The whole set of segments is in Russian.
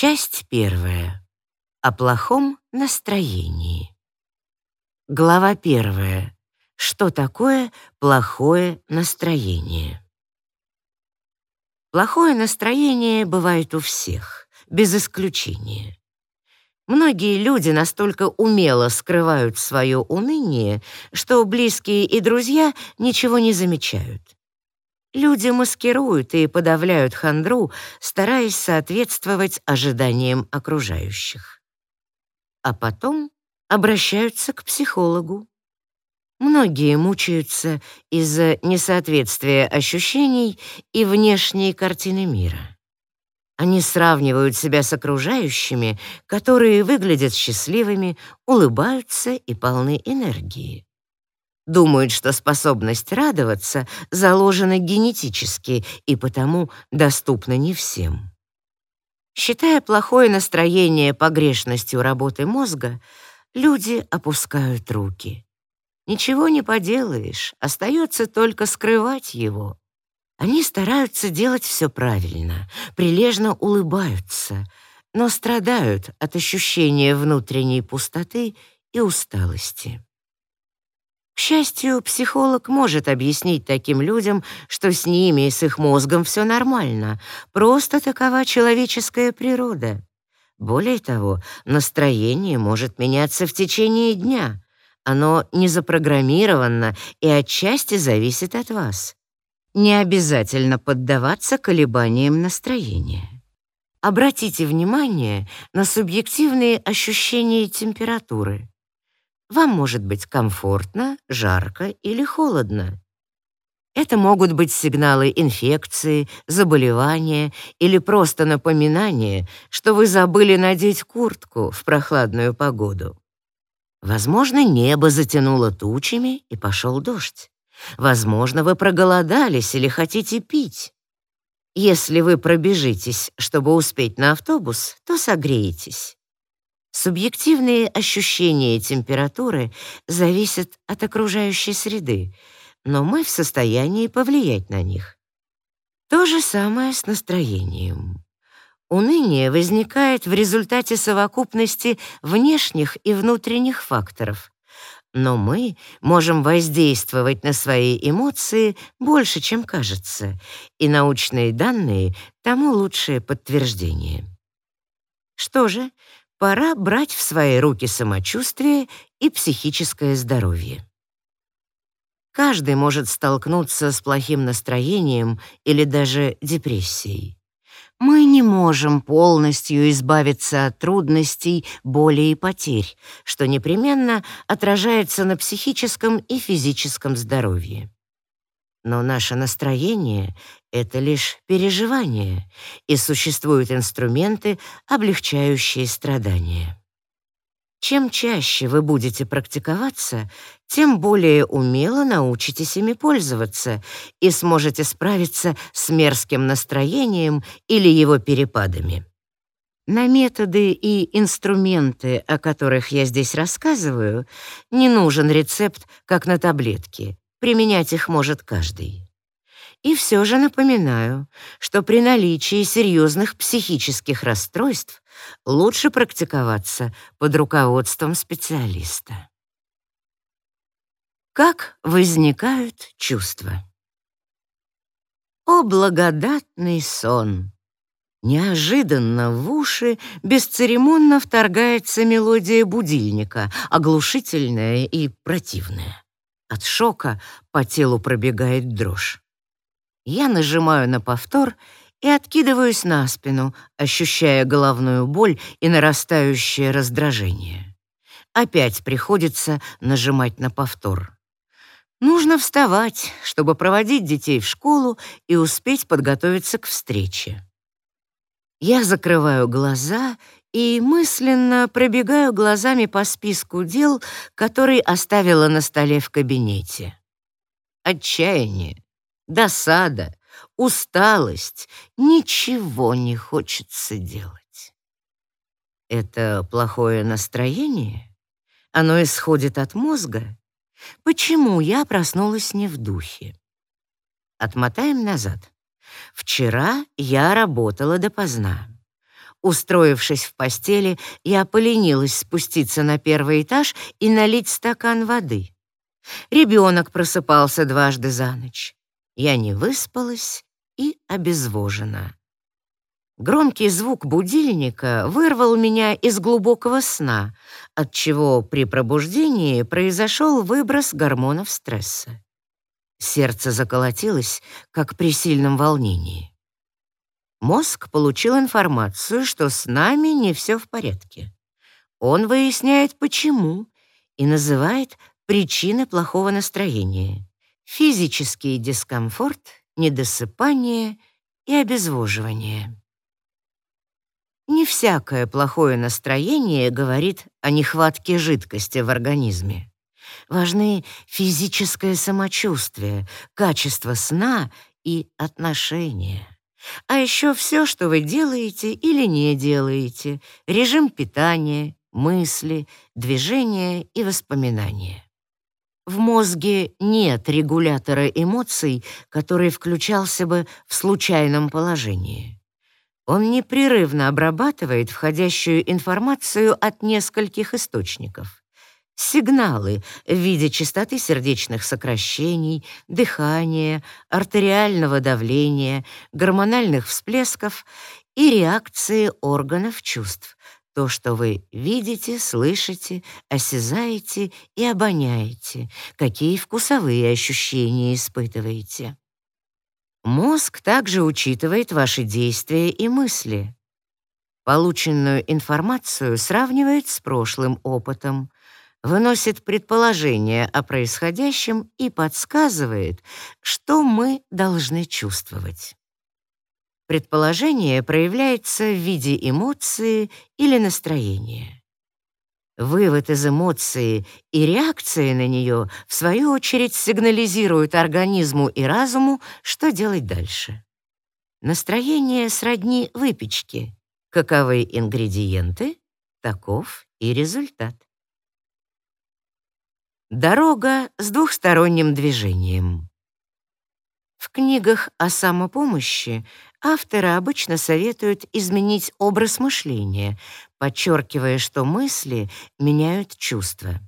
Часть первая. О плохом настроении. Глава первая. Что такое плохое настроение? Плохое настроение бывает у всех, без исключения. Многие люди настолько умело скрывают свое уныние, что близкие и друзья ничего не замечают. Люди маскируют и подавляют хандру, стараясь соответствовать ожиданиям окружающих. А потом обращаются к психологу. Многие мучаются из-за несоответствия ощущений и внешней картины мира. Они сравнивают себя с окружающими, которые выглядят счастливыми, улыбаются и полны энергии. Думают, что способность радоваться заложена генетически и потому доступна не всем. Считая плохое настроение погрешностью работы мозга, люди опускают руки. Ничего не поделаешь, остается только скрывать его. Они стараются делать все правильно, прилежно улыбаются, но страдают от ощущения внутренней пустоты и усталости. К счастью, психолог может объяснить таким людям, что с ними и с их мозгом все нормально, просто такова человеческая природа. Более того, настроение может меняться в течение дня. Оно не запрограммировано и отчасти зависит от вас. Не обязательно поддаваться колебаниям настроения. Обратите внимание на субъективные ощущения температуры. Вам может быть комфортно, жарко или холодно. Это могут быть сигналы инфекции, заболевания или просто напоминание, что вы забыли надеть куртку в прохладную погоду. Возможно, небо затянуло тучами и пошел дождь. Возможно, вы проголодались или хотите пить. Если вы пробежитесь, чтобы успеть на автобус, то согреетесь. Субъективные ощущения температуры зависят от окружающей среды, но мы в состоянии повлиять на них. То же самое с настроением. Уныние возникает в результате совокупности внешних и внутренних факторов. Но мы можем воздействовать на свои эмоции больше, чем кажется, и научные данные тому лучшее подтверждение. Что же, пора брать в свои руки самочувствие и психическое здоровье. Каждый может столкнуться с плохим настроением или даже депрессией. Мы не можем полностью избавиться от трудностей, боли и потерь, что непременно отражается на психическом и физическом здоровье. Но наше настроение — это лишь переживание, и существуют инструменты, облегчающие страдания. Чем чаще вы будете практиковаться, тем более умело научитесь ими пользоваться и сможете справиться с мерзким настроением или его перепадами. На методы и инструменты, о которых я здесь рассказываю, не нужен рецепт, как на таблетки. Применять их может каждый. И все же напоминаю, что при наличии серьезных психических расстройств лучше практиковаться под руководством специалиста. Как возникают чувства? О, благодатный сон! Неожиданно в уши бесцеремонно вторгается мелодия будильника, оглушительная и противная. От шока по телу пробегает дрожь. Я нажимаю на повтор и откидываюсь на спину, ощущая головную боль и нарастающее раздражение. Опять приходится нажимать на повтор. Нужно вставать, чтобы проводить детей в школу и успеть подготовиться к встрече. Я закрываю глаза и мысленно пробегаю глазами по списку дел, который оставила на столе в кабинете. Отчаяние, досада, усталость, ничего не хочется делать. Это плохое настроение? Оно исходит от мозга? Почему я проснулась не в духе? Отмотаем назад. Вчера я работала допоздна. Устроившись в постели, я поленилась спуститься на первый этаж и налить стакан воды. Ребенок просыпался дважды за ночь. Я не выспалась и обезвожена. Громкий звук будильника вырвал меня из глубокого сна, отчего при пробуждении произошел выброс гормонов стресса. Сердце заколотилось, как при сильном волнении. Мозг получил информацию, что с нами не все в порядке. Он выясняет, почему, и называет причины плохого настроения. Физический дискомфорт, недосыпание и обезвоживание. Не всякое плохое настроение говорит о нехватке жидкости в организме. Важны физическое самочувствие, качество сна и отношения. А еще все, что вы делаете или не делаете, режим питания, мысли, движения и воспоминания. В мозге нет регулятора эмоций, который включался бы в случайном положении. Он непрерывно обрабатывает входящую информацию от нескольких источников сигналы в виде частоты сердечных сокращений, дыхания, артериального давления, гормональных всплесков и реакции органов чувств. То, что вы видите, слышите, осязаете и обоняете, какие вкусовые ощущения испытываете. Мозг также учитывает ваши действия и мысли. Полученную информацию сравнивает с прошлым опытом, выносит предположение о происходящем и подсказывает, что мы должны чувствовать. Предположение проявляется в виде эмоции или настроения. Вывод из эмоции и реакция на нее, в свою очередь, сигнализируют организму и разуму, что делать дальше. Настроение сродни выпечке. Каковы ингредиенты, таков и результат. Дорога с двухсторонним движением. В книгах о самопомощи авторы обычно советуют изменить образ мышления, подчеркивая, что мысли меняют чувства.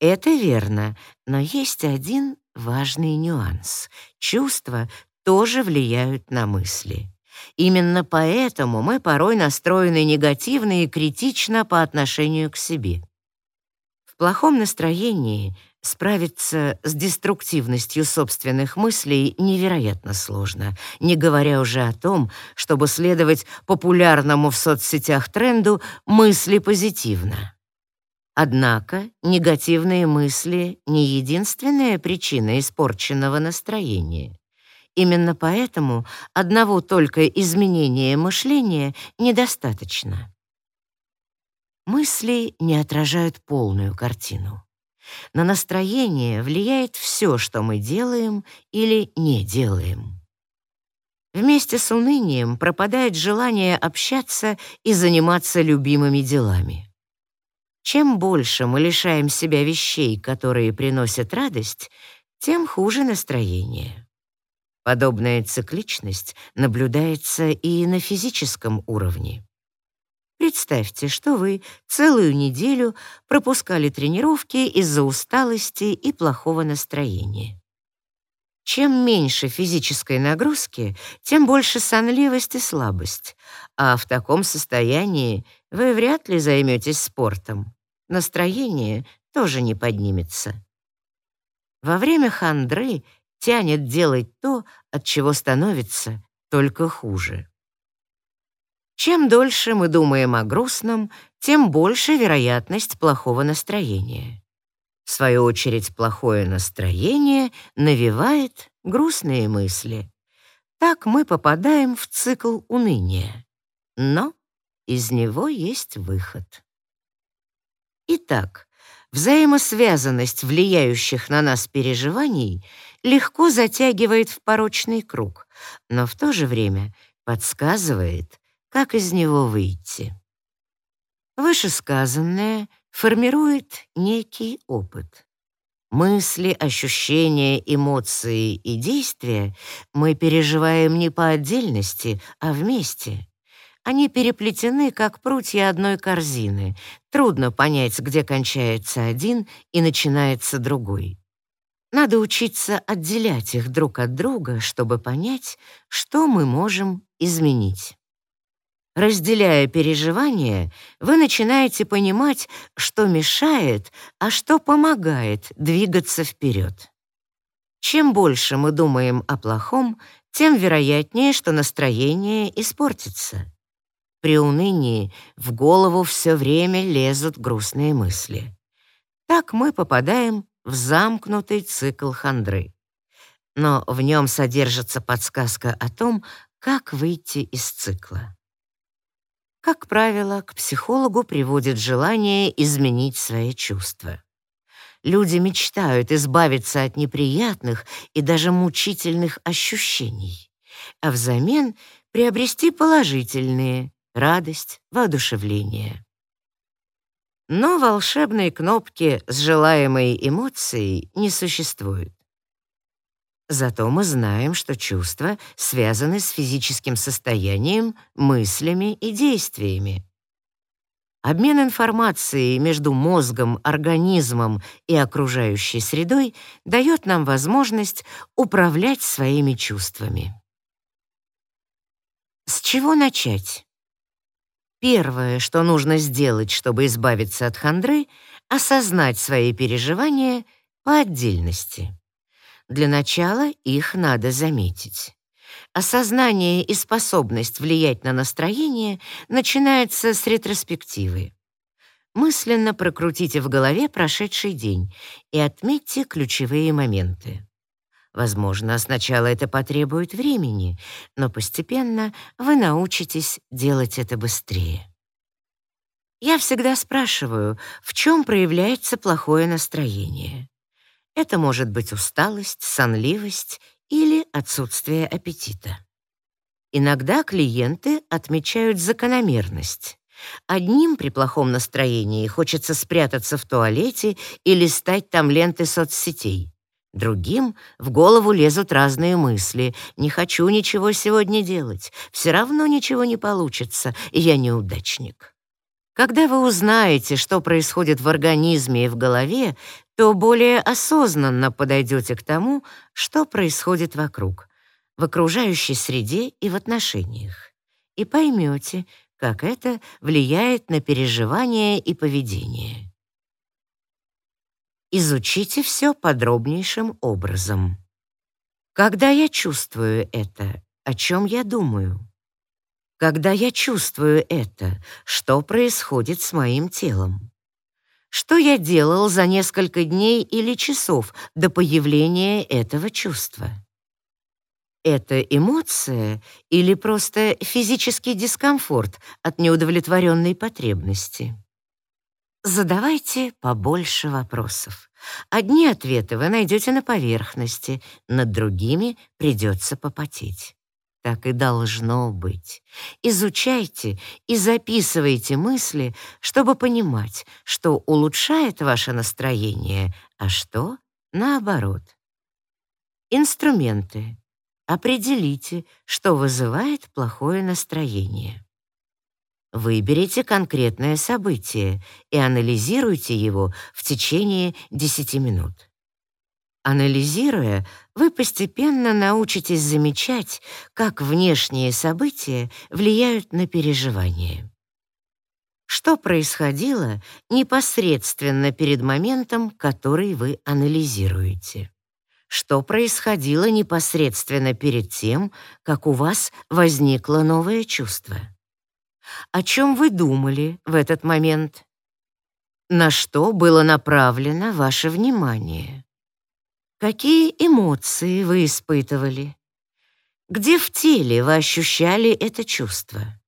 Это верно, но есть один важный нюанс. Чувства тоже влияют на мысли. Именно поэтому мы порой настроены негативно и критично по отношению к себе. Плохом настроении справиться с деструктивностью собственных мыслей невероятно сложно, не говоря уже о том, чтобы следовать популярному в соцсетях тренду «мысли позитивно». Однако негативные мысли — не единственная причина испорченного настроения. Именно поэтому одного только изменения мышления недостаточно. Мысли не отражают полную картину. На настроение влияет все, что мы делаем или не делаем. Вместе с унынием пропадает желание общаться и заниматься любимыми делами. Чем больше мы лишаем себя вещей, которые приносят радость, тем хуже настроение. Подобная цикличность наблюдается и на физическом уровне. Представьте, что вы целую неделю пропускали тренировки из-за усталости и плохого настроения. Чем меньше физической нагрузки, тем больше сонливость и слабость, а в таком состоянии вы вряд ли займетесь спортом. Настроение тоже не поднимется. Во время хандры тянет делать то, от чего становится только хуже. Чем дольше мы думаем о грустном, тем больше вероятность плохого настроения. В свою очередь, плохое настроение навевает грустные мысли. Так мы попадаем в цикл уныния. Но из него есть выход. Итак, взаимосвязанность влияющих на нас переживаний легко затягивает в порочный круг, но в то же время подсказывает, как из него выйти. Вышесказанное формирует некий опыт. Мысли, ощущения, эмоции и действия мы переживаем не по отдельности, а вместе. Они переплетены, как прутья одной корзины. Трудно понять, где кончается один и начинается другой. Надо учиться отделять их друг от друга, чтобы понять, что мы можем изменить. Разделяя переживания, вы начинаете понимать, что мешает, а что помогает двигаться вперед. Чем больше мы думаем о плохом, тем вероятнее, что настроение испортится. При унынии в голову все время лезут грустные мысли. Так мы попадаем в замкнутый цикл хандры. Но в нем содержится подсказка о том, как выйти из цикла. Как правило, к психологу приводит желание изменить свои чувства. Люди мечтают избавиться от неприятных и даже мучительных ощущений, а взамен приобрести положительные — радость, воодушевление. Но волшебной кнопки с желаемой эмоцией не существует. Зато мы знаем, что чувства связаны с физическим состоянием, мыслями и действиями. Обмен информацией между мозгом, организмом и окружающей средой дает нам возможность управлять своими чувствами. С чего начать? Первое, что нужно сделать, чтобы избавиться от хандры, осознать свои переживания по отдельности. Для начала их надо заметить. Осознание и способность влиять на настроение начинается с ретроспективы. Мысленно прокрутите в голове прошедший день и отметьте ключевые моменты. Возможно, сначала это потребует времени, но постепенно вы научитесь делать это быстрее. Я всегда спрашиваю, в чем проявляется плохое настроение. Это может быть усталость, сонливость или отсутствие аппетита. Иногда клиенты отмечают закономерность. Одним при плохом настроении хочется спрятаться в туалете и листать там ленты соцсетей. Другим в голову лезут разные мысли. «Не хочу ничего сегодня делать. Все равно ничего не получится, я неудачник». Когда вы узнаете, что происходит в организме и в голове, то более осознанно подойдете к тому, что происходит вокруг, в окружающей среде и в отношениях, и поймете, как это влияет на переживания и поведение. Изучите все подробнейшим образом. Когда я чувствую это, о чем я думаю? Когда я чувствую это, что происходит с моим телом? Что я делал за несколько дней или часов до появления этого чувства? Это эмоция или просто физический дискомфорт от неудовлетворенной потребности? Задавайте побольше вопросов. Одни ответы вы найдете на поверхности, над другими придется попотеть. Так и должно быть. Изучайте и записывайте мысли, чтобы понимать, что улучшает ваше настроение, а что — наоборот. Инструменты. Определите, что вызывает плохое настроение. Выберите конкретное событие и анализируйте его в течение 10 минут. Анализируя, вы постепенно научитесь замечать, как внешние события влияют на переживания. Что происходило непосредственно перед моментом, который вы анализируете? Что происходило непосредственно перед тем, как у вас возникло новое чувство? О чем вы думали в этот момент? На что было направлено ваше внимание? Какие эмоции вы испытывали? Где в теле вы ощущали это чувство?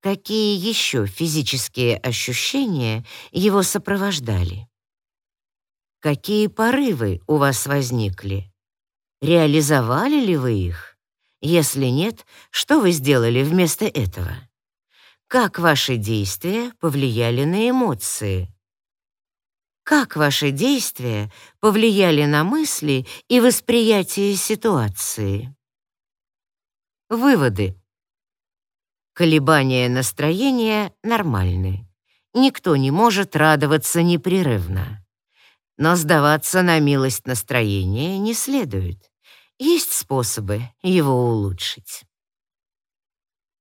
Какие еще физические ощущения его сопровождали? Какие порывы у вас возникли? Реализовали ли вы их? Если нет, что вы сделали вместо этого? Как ваши действия повлияли на эмоции? Как ваши действия повлияли на мысли и восприятие ситуации? Выводы. Колебания настроения нормальны. Никто не может радоваться непрерывно. Но сдаваться на милость настроения не следует. Есть способы его улучшить.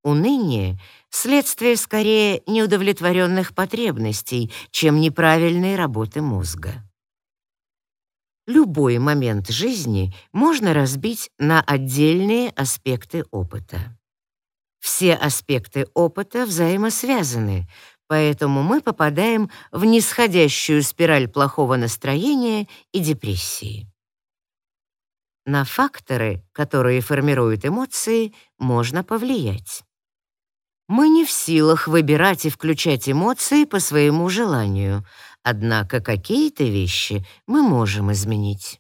Уныние — следствие скорее неудовлетворенных потребностей, чем неправильной работы мозга. Любой момент жизни можно разбить на отдельные аспекты опыта. Все аспекты опыта взаимосвязаны, поэтому мы попадаем в нисходящую спираль плохого настроения и депрессии. На факторы, которые формируют эмоции, можно повлиять. Мы не в силах выбирать и включать эмоции по своему желанию, однако какие-то вещи мы можем изменить.